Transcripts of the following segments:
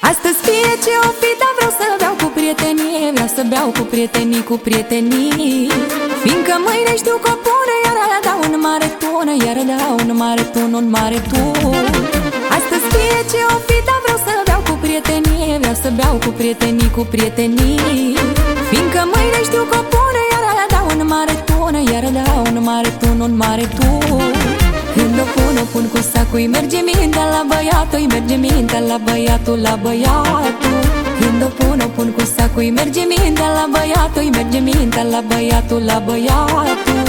Astăzi fie ce o fi, dar vreau să beau cu prietenie Vreau să beau cu prietenii, cu prietenii. Fiindcă mâine știu că o pune Iar dau un mare tună Iar dau un mare tun, un mare tun. Astăzi fie ce o fi, dar vreau să beau cu prietenie Vreau să beau cu prietenii, cu prietenii. Fiindcă mâine știu că o pune Iar dau un mare tună Iar dau un mare tun, un mare tun când o pun, o pun cu sacul Îi merge mintea la băiatul Îi merge mintea la băiatul, la băiatul. Când o pun, o pun cu sacul Îi merge mintea la băiatul Îi merge mintea la băiatul, la băiatul.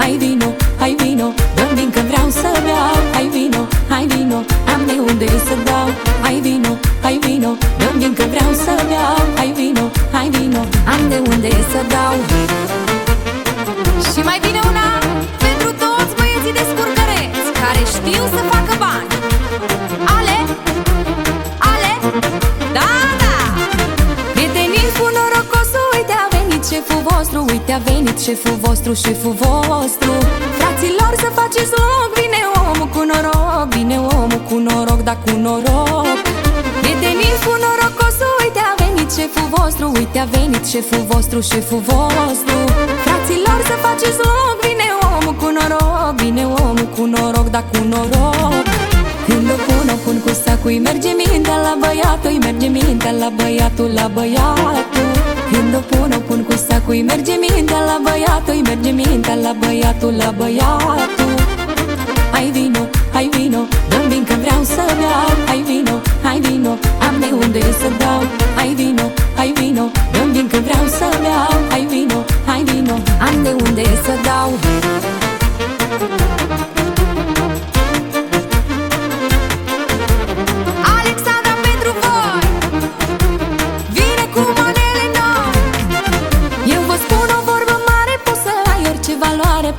Hai vino, hai vino Dă-mi vin că vreau să beau. Hai vino, hai vino Am de unde să dau. Hai vino, hai vino Dă-mi vin că vreau să beau. Hai vino, hai vino Am de unde să dau. Și mai bine una vostru. Uite a venit șeful vostru, șeful vostru. Fraților să faceți loc. Vine omul cu noroc Vine omul cu noroc, da cu noroc. Prietenii cu norocosul. Uite a venit șeful vostru. Uite a venit șeful vostru, șeful vostru. Fraților să faceți loc. Vine omul cu noroc Vine omul cu noroc, da cu noroc. Când o pun, o pun cu sacul Îi merge mintea la băiatul Îi merge mintea la băiatul, la băiatul la băiatul Îi merge mintea la băiatul, la băiatul. Hai vino, hai vino Dă-mi vin că vreau să beau Hai vino,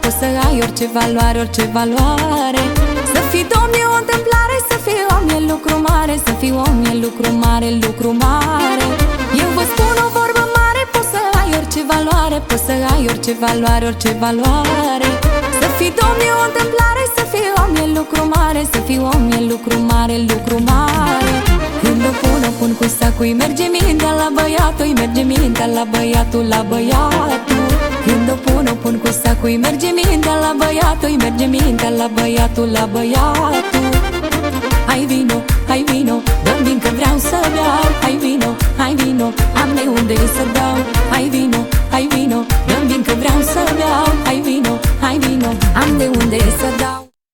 Poți să ai orice valoare, orice valoare. Să fii domn e o întâmplare Să fii om e lucru mare Să fii om e lucru mare, lucru mare. Eu vă spun o vorbă mare Poți să ai orice valoare Poți să ai orice valoare, orice valoare. Să fii domn e o întâmplare Să fii om e lucru mare Să fii om e lucru mare, lucru mare. Când o pun, o pun cu sacul Îi merge mintea la băiatul Îi merge mintea la băiatul, la băiatul. Când o pun, o pun cu sacul Îi merge mintea la băiatul Îi merge mintea la băiatul, la băiatul. Hai vino, hai vino Dă-mi vin că vreau să beau. Hai vino, hai vino Am de unde să dau. Hai vino, hai vino Dă-mi vin că vreau să beau. Hai vino, hai vino Am de unde să dau